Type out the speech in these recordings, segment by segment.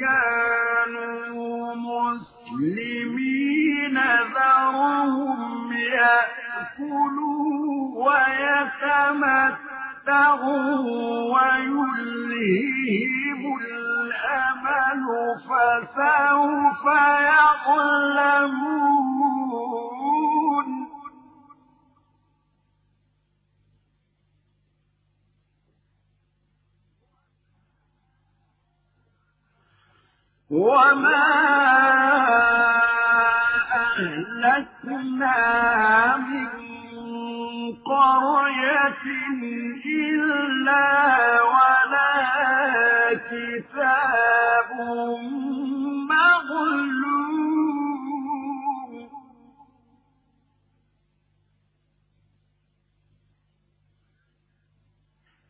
كانوا مسلمين ذرهم ويلهيهم الأمل فسوف يعلمون. وما أهلكنا من قرية إلا ولا كتاب مغلوب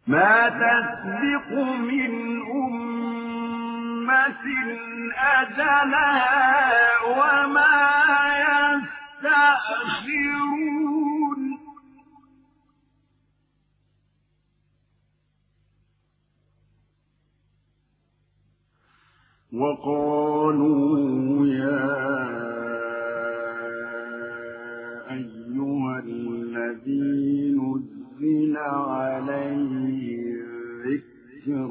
ما وما يستأخرون. وقالوا يا أيها الذي نزل عليه الذكر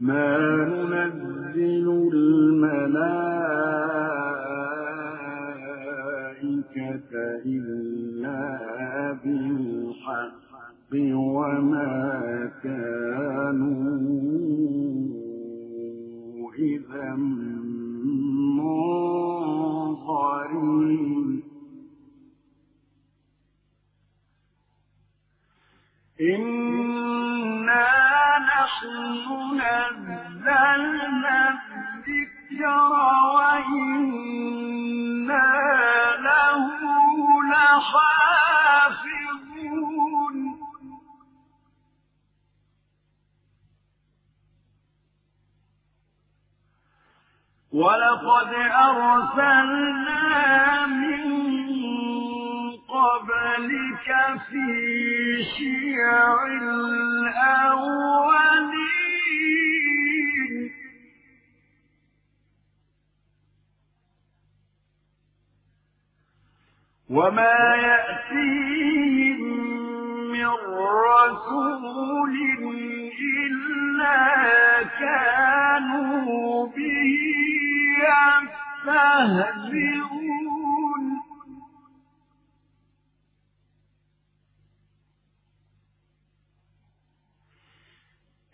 ما ننزل الملائكة إلا بالحق وما كانوا إذا منظرين إنا نحن نزلنا الذكر وإنا له لحافظون. ولقد أرسلنا من قبلك في شيع الأولين. وما يأتيهم من رسول إلا كانوا به يستهزئون.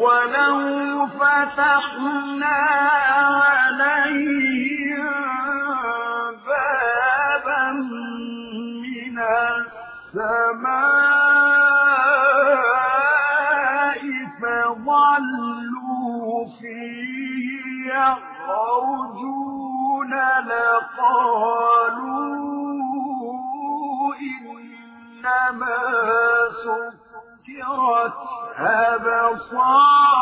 ولو فتحنا عليهم بابا من السماء فظلوا فيه يخرجون لقالوا إنما سكرت أبصارنا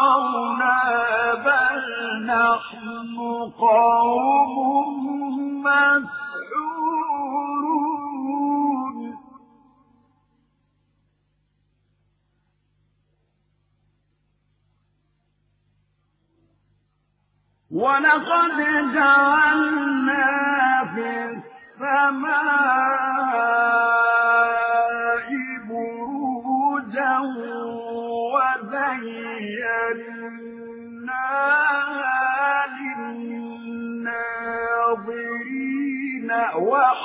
بل نحن قوم مسحورون. ولقد جعلنا في السماء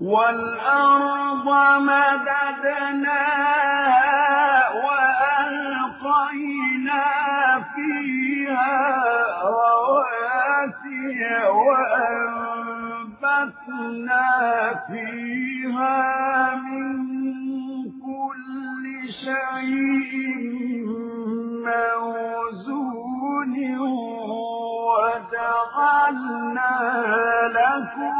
والأرض مددناها وألقينا فيها رواسي وأنبتنا فيها من كل شيء موزون وجعلنا لكم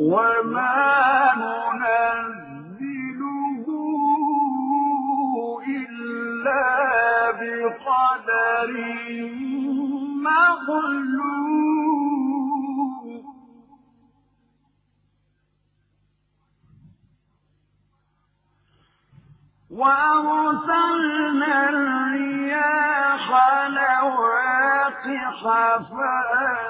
وما ننزله إلا بقدر معلوم وأرسلنا الرياح لواقح فأنزلنا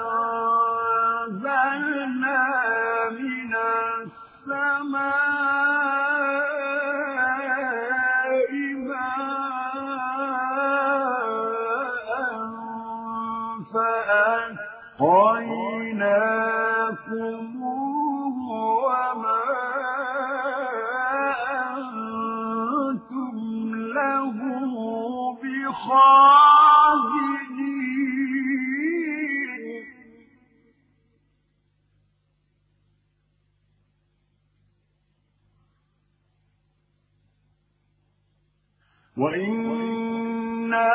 وإنا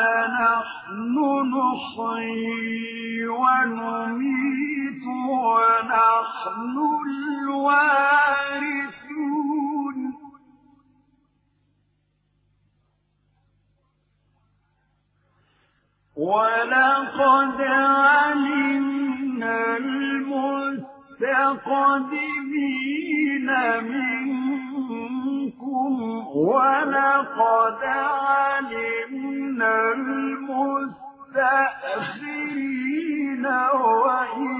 لنحن نحيي ونميت ونحن الوارثون ولقد علمنا المستقدمين منكم ولقد علمنا المستأخرين وإن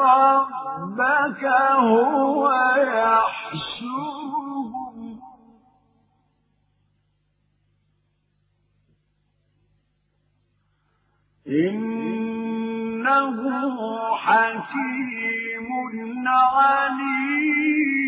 ربك هو يحشرهم. إنه حكيم عليم.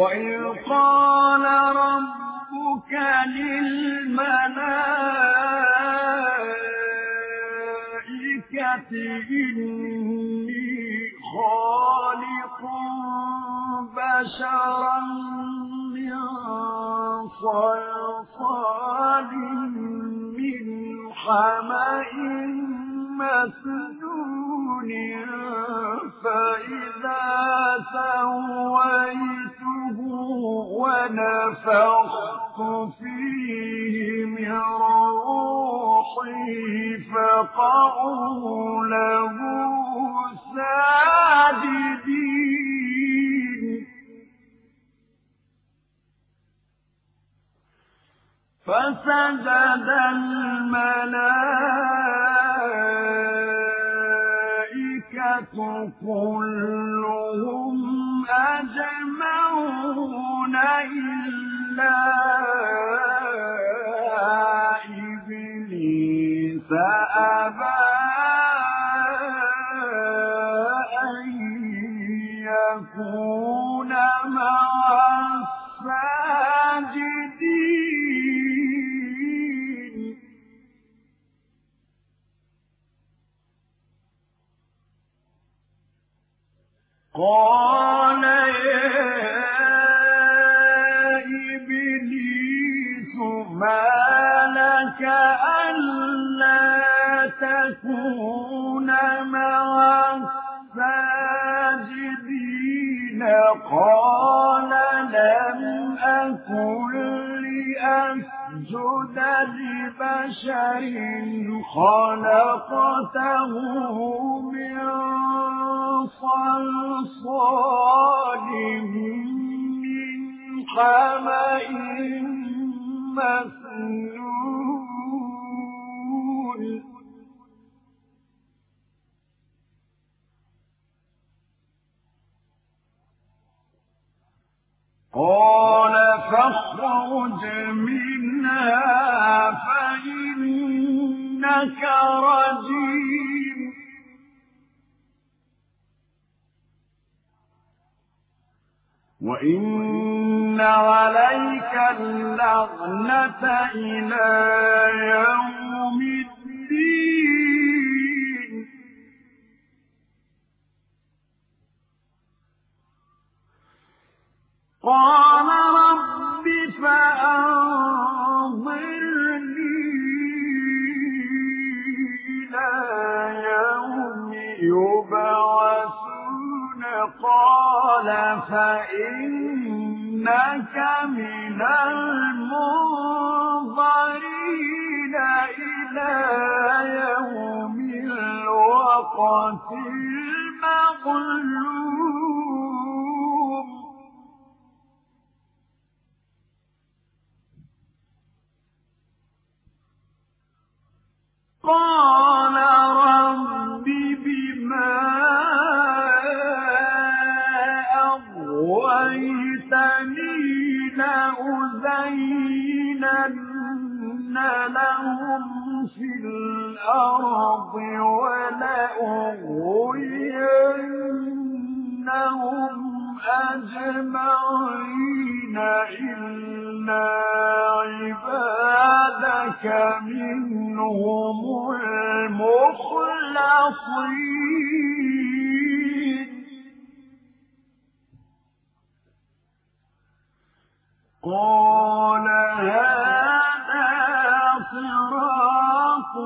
وإذ قال ربك للملائكة إني خالق بشرا من صلصال من حمأ مسنون فإذا سويته ونفخت فيه من روحي فقعوا له ساجدين. فسجد الملائكة كلهم. قال يا إبليس ما لك ألا تكون مع الساجدين؟ قال لم أكن لأسجد لبشر خلقته وإن عليك اللعنة إلى يوم الدين قال رب فأنظرني قال فإنك من المنظرين إلى يوم الوقت المعلوم قال أغويتني لأزينن لهم في الأرض ولأغوينهم أجمعين إلا عبادك منهم المخلصين قال هذا صراط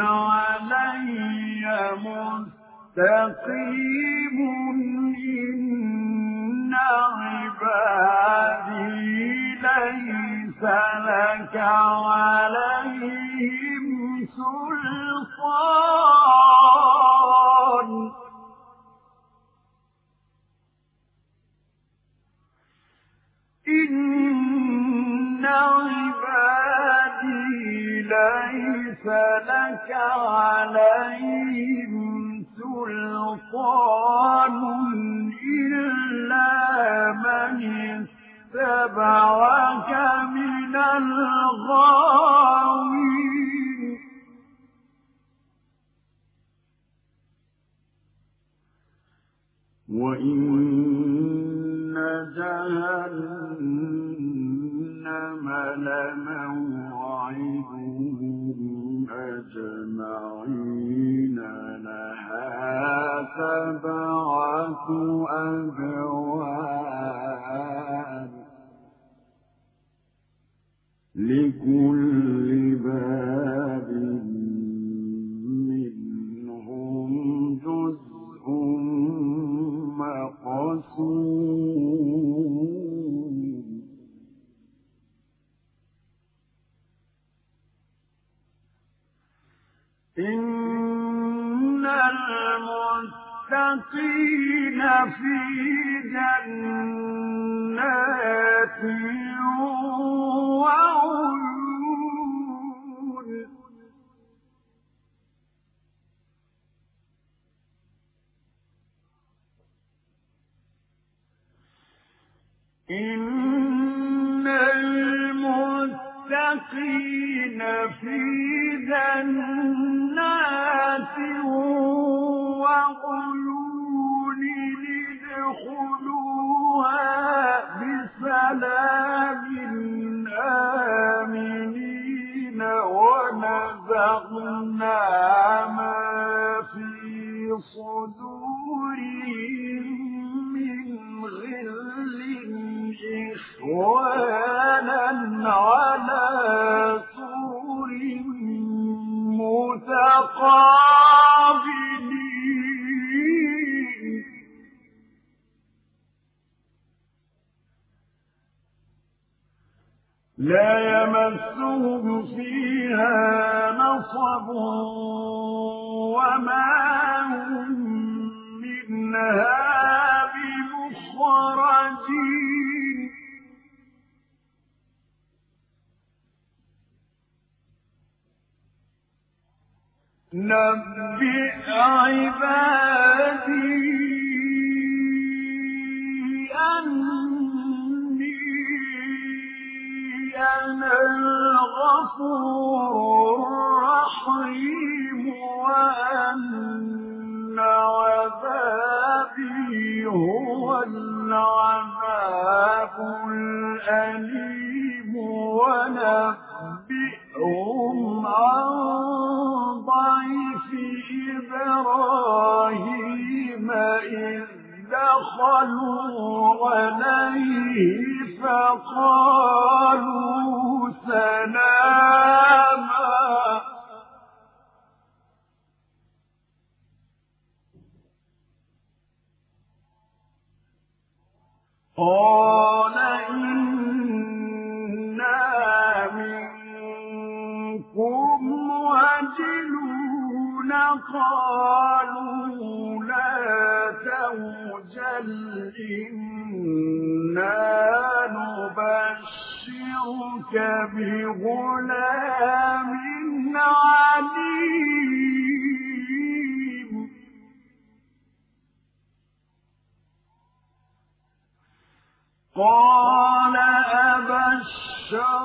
علي مستقيم إن عبادي ليس لك عليهم سلطان إن عبادي ليس لك عليهم سلطان إلا من اتبعك من الغاوين وإن أبواب لكل باب منهم جزء مقسوم. إن المتقين في جنات وعيون إن المتقين في جنات وعيون ادخلوها بسلام آمنين ونزعنا ما في صدورهم من غل إخوانا على سور متقابلين لا يمسهم فيها نصب وما هم منها بمخرجين. نبئ عبادي أني أنا الغفور الرحيم وأن هو العذاب الأليم ونبئهم عن إبراهيم إذ دخلوا عليه فقالوا سلاما بغلام عليم. قال أبشرتموني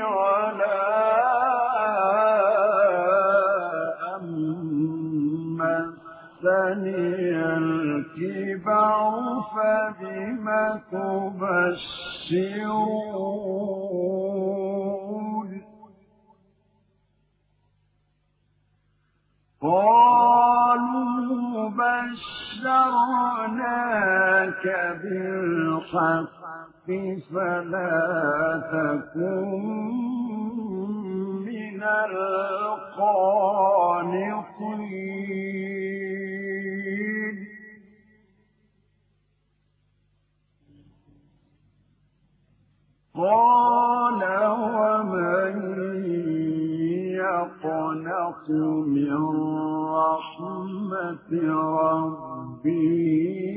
على أن مسني الكبر فبم تبشرون قالوا بشرناك بالحق فلا تكن من القانطين من رحمة ربه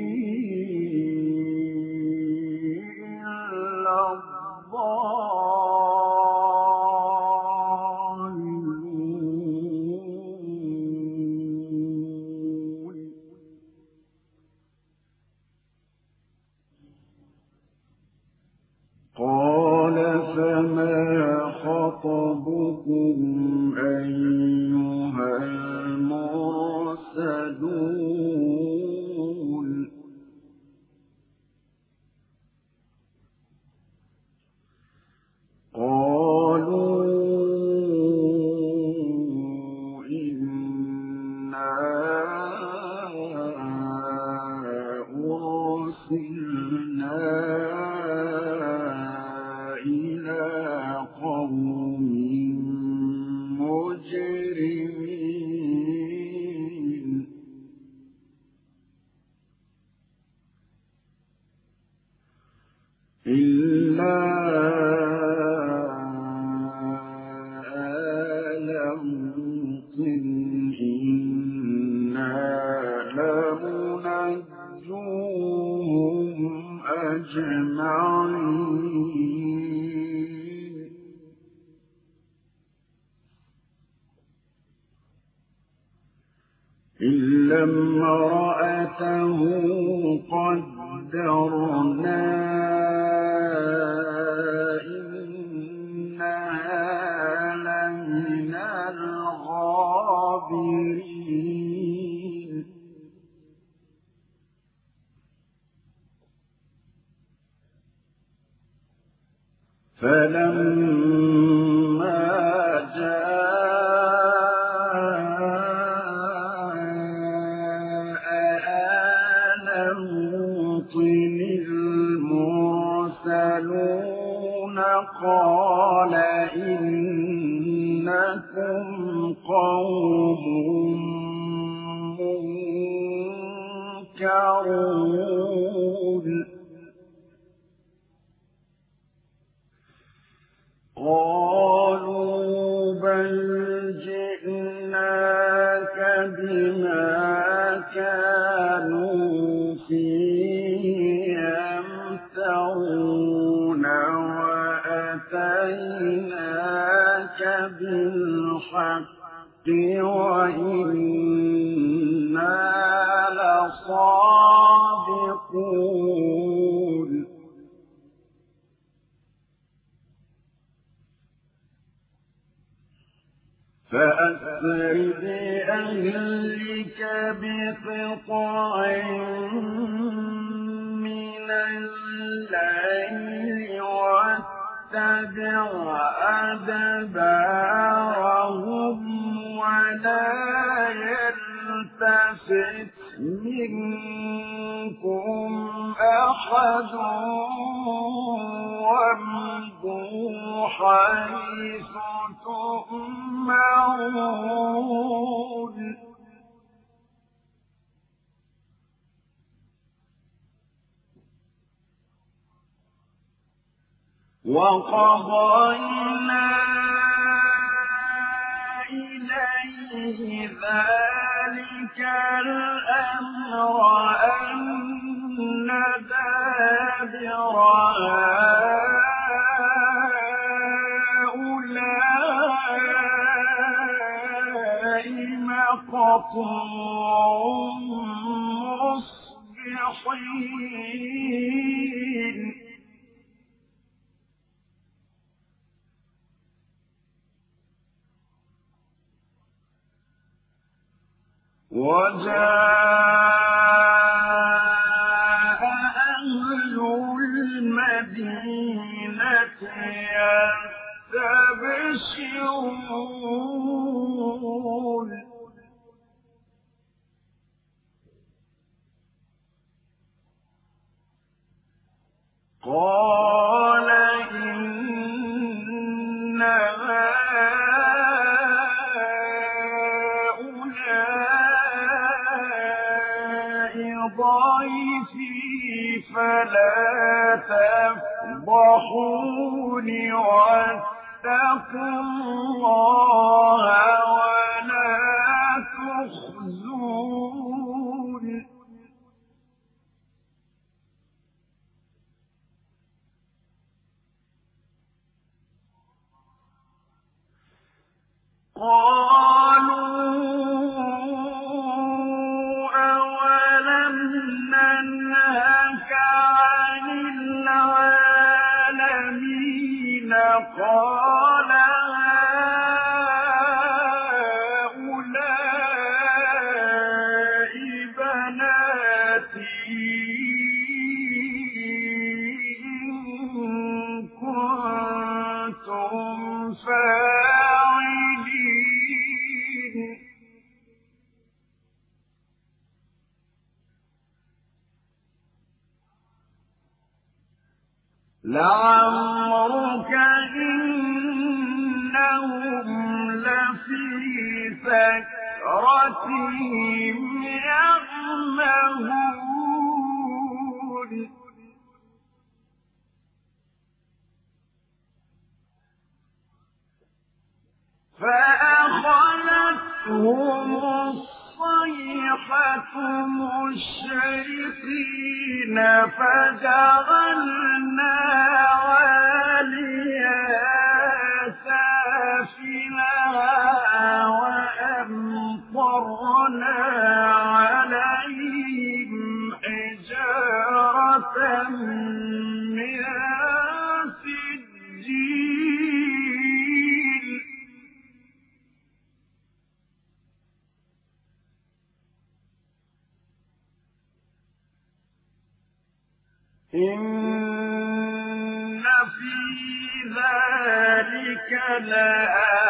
امرأته قدرنا إنها لمن الغابرين فلما إنكم قوم منكرون. قالوا بل جئناك بما كانوا فيه يمترون وأتيناك بالحق وإنا لصادقون. فأسر بأهلك بقطع من الليل واتبع أدبارهم ولا يلتفت منكم أحد وامضوا حيث تؤمرون. وقضينا إليه ذلك الأمر أن دابر هؤلاء مقطوع ضيفي فلا تفضحون واتقوا الله لعمرك إنهم لفي سكرتهم يعمهون. فأخذتهم الصيحة مشرقين فجعلنا عاليها سافلها وأمطرنا عليهم حجارة إن في ذلك لآيات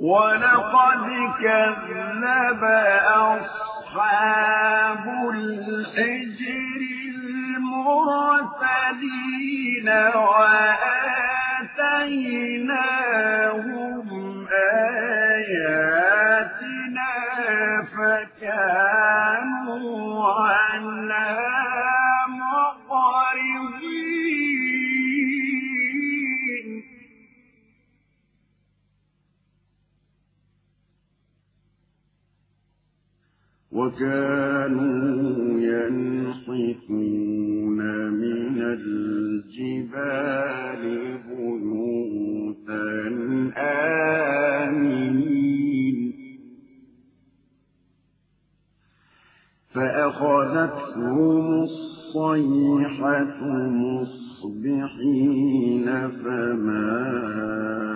ولقد كذب أصحاب الحجر المرسلين وآتيناهم ينحتون من الجبال بيوتا آمنين. فأخذتهم الصيحة مصبحين فما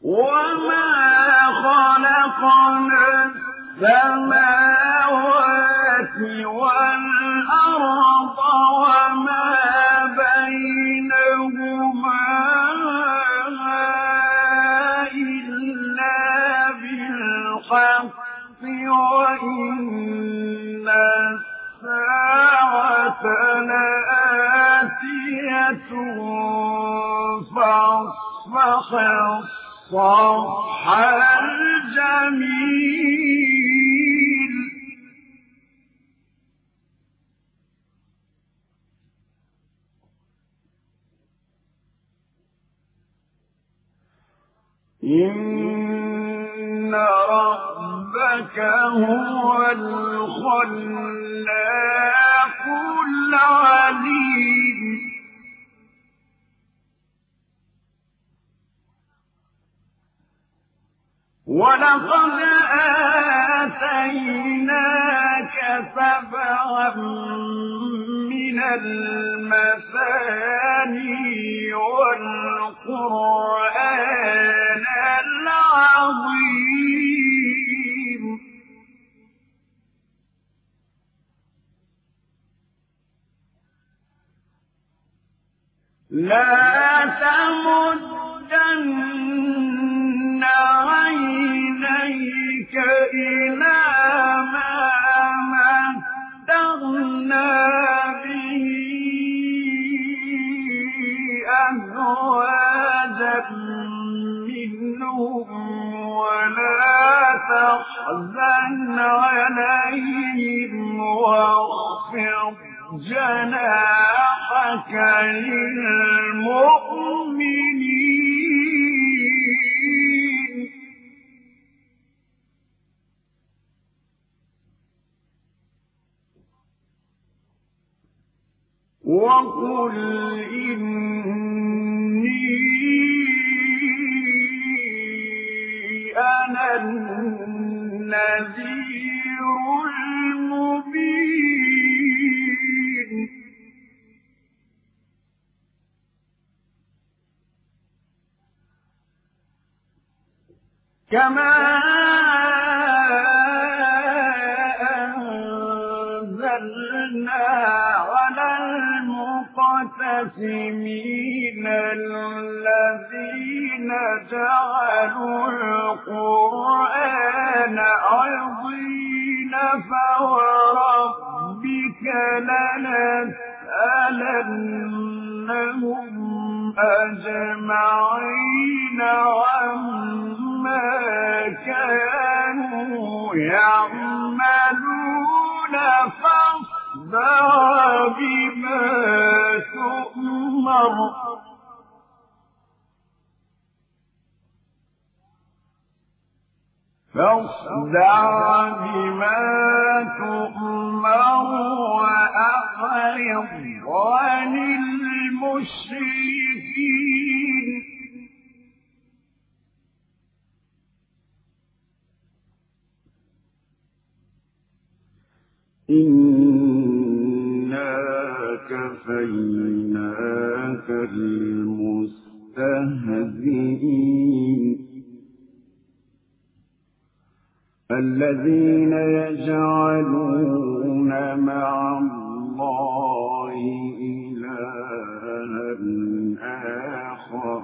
وما خلقنا السماوات فاصفح الصفح الجميل إن ربك هو الخلاق العليم ولقد آتيناك سبعا من المثاني والقرآن العظيم. لا تمدن إلى ما به منهم ولا تحزن عليهم جناحك جعلوا القرآن الذين يجعلون مع الله إلها آخر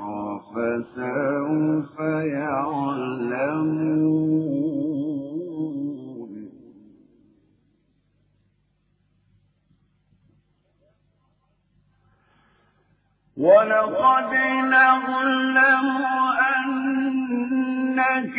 فسوف يعلمون ولقد نعلم أنك